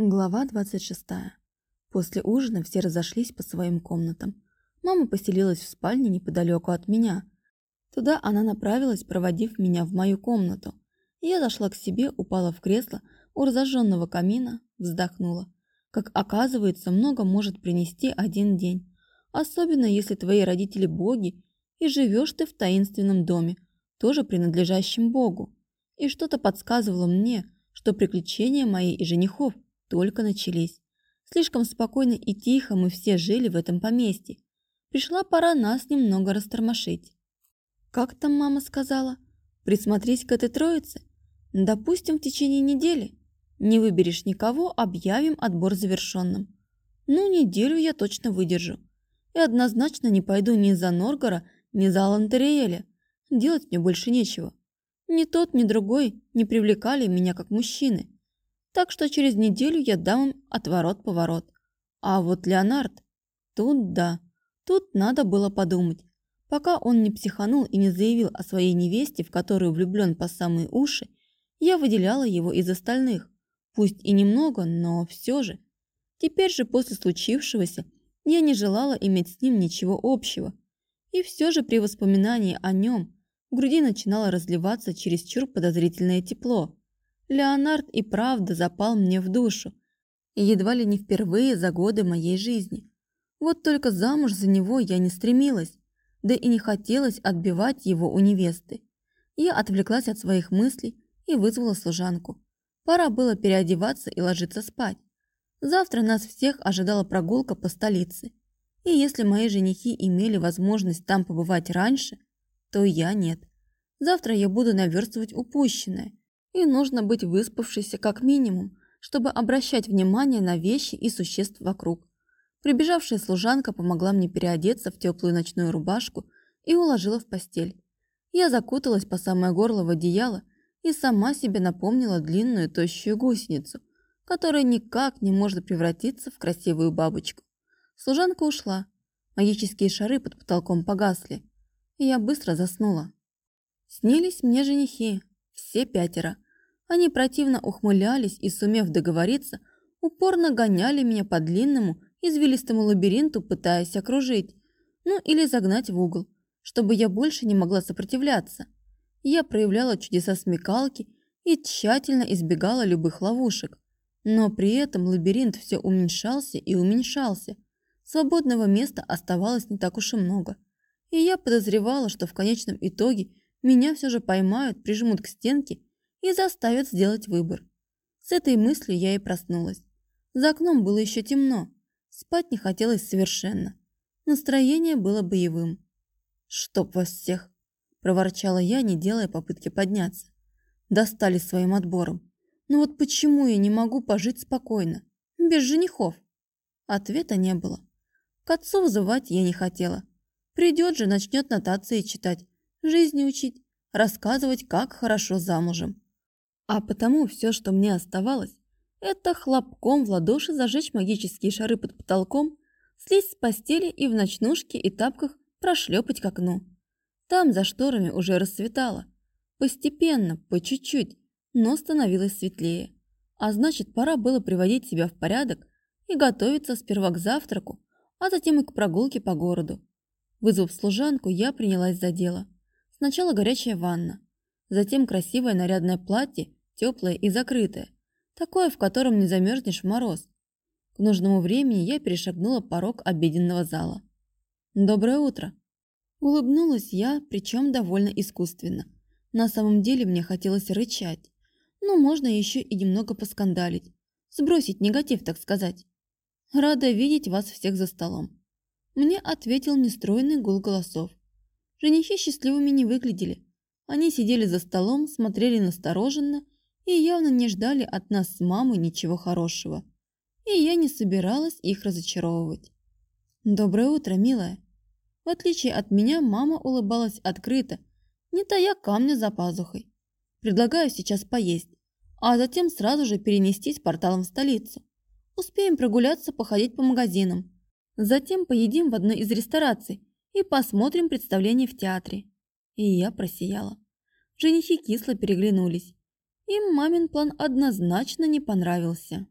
Глава 26. После ужина все разошлись по своим комнатам. Мама поселилась в спальне неподалеку от меня. Туда она направилась, проводив меня в мою комнату. Я зашла к себе, упала в кресло у разожженного камина, вздохнула. Как оказывается, много может принести один день. Особенно, если твои родители боги, и живешь ты в таинственном доме, тоже принадлежащем богу. И что-то подсказывало мне, что приключения мои и женихов – только начались. Слишком спокойно и тихо мы все жили в этом поместье. Пришла пора нас немного растормошить. Как там мама сказала? Присмотрись к этой троице. Допустим, в течение недели. Не выберешь никого, объявим отбор завершенным. Ну, неделю я точно выдержу. И однозначно не пойду ни за Норгора, ни за Алантериэля. Делать мне больше нечего. Ни тот, ни другой не привлекали меня как мужчины. Так что через неделю я дам им отворот-поворот. А вот Леонард... Тут да, тут надо было подумать. Пока он не психанул и не заявил о своей невесте, в которую влюблен по самые уши, я выделяла его из остальных. Пусть и немного, но все же. Теперь же после случившегося я не желала иметь с ним ничего общего. И все же при воспоминании о нем в груди начинало разливаться чересчур подозрительное тепло. Леонард и правда запал мне в душу, едва ли не впервые за годы моей жизни. Вот только замуж за него я не стремилась, да и не хотелось отбивать его у невесты. Я отвлеклась от своих мыслей и вызвала служанку. Пора было переодеваться и ложиться спать. Завтра нас всех ожидала прогулка по столице. И если мои женихи имели возможность там побывать раньше, то я нет. Завтра я буду наверстывать упущенное и нужно быть выспавшейся как минимум, чтобы обращать внимание на вещи и существ вокруг. Прибежавшая служанка помогла мне переодеться в теплую ночную рубашку и уложила в постель. Я закуталась по самое горло в одеяло и сама себе напомнила длинную тощую гусеницу, которая никак не может превратиться в красивую бабочку. Служанка ушла. Магические шары под потолком погасли, и я быстро заснула. Снились мне женихи, все пятеро – они противно ухмылялись и, сумев договориться, упорно гоняли меня по длинному, извилистому лабиринту, пытаясь окружить, ну или загнать в угол, чтобы я больше не могла сопротивляться. Я проявляла чудеса смекалки и тщательно избегала любых ловушек. Но при этом лабиринт все уменьшался и уменьшался. Свободного места оставалось не так уж и много. И я подозревала, что в конечном итоге меня все же поймают, прижмут к стенке и заставят сделать выбор. С этой мыслью я и проснулась. За окном было еще темно, спать не хотелось совершенно. Настроение было боевым. «Чтоб вас всех!» – проворчала я, не делая попытки подняться. Достали своим отбором. «Ну вот почему я не могу пожить спокойно, без женихов?» Ответа не было. К отцу вызывать я не хотела. Придет же, начнет нотации читать, жизни учить, рассказывать, как хорошо замужем. А потому все, что мне оставалось, это хлопком в ладоши зажечь магические шары под потолком, слезть с постели и в ночнушке и тапках прошлепать к окну. Там за шторами уже расцветало. Постепенно, по чуть-чуть, но становилось светлее. А значит, пора было приводить себя в порядок и готовиться сперва к завтраку, а затем и к прогулке по городу. Вызвав служанку, я принялась за дело. Сначала горячая ванна, затем красивое нарядное платье теплое и закрытое, такое, в котором не замерзнешь в мороз. К нужному времени я перешагнула порог обеденного зала. «Доброе утро!» Улыбнулась я, причем довольно искусственно. На самом деле мне хотелось рычать. Но можно еще и немного поскандалить. Сбросить негатив, так сказать. Рада видеть вас всех за столом. Мне ответил нестройный гул голосов. Женихи счастливыми не выглядели. Они сидели за столом, смотрели настороженно и явно не ждали от нас с мамой ничего хорошего. И я не собиралась их разочаровывать. «Доброе утро, милая!» В отличие от меня, мама улыбалась открыто, не тая камня за пазухой. «Предлагаю сейчас поесть, а затем сразу же перенестись порталом в столицу. Успеем прогуляться, походить по магазинам. Затем поедим в одной из рестораций и посмотрим представление в театре». И я просияла. Женихи кисло переглянулись. Им мамин план однозначно не понравился.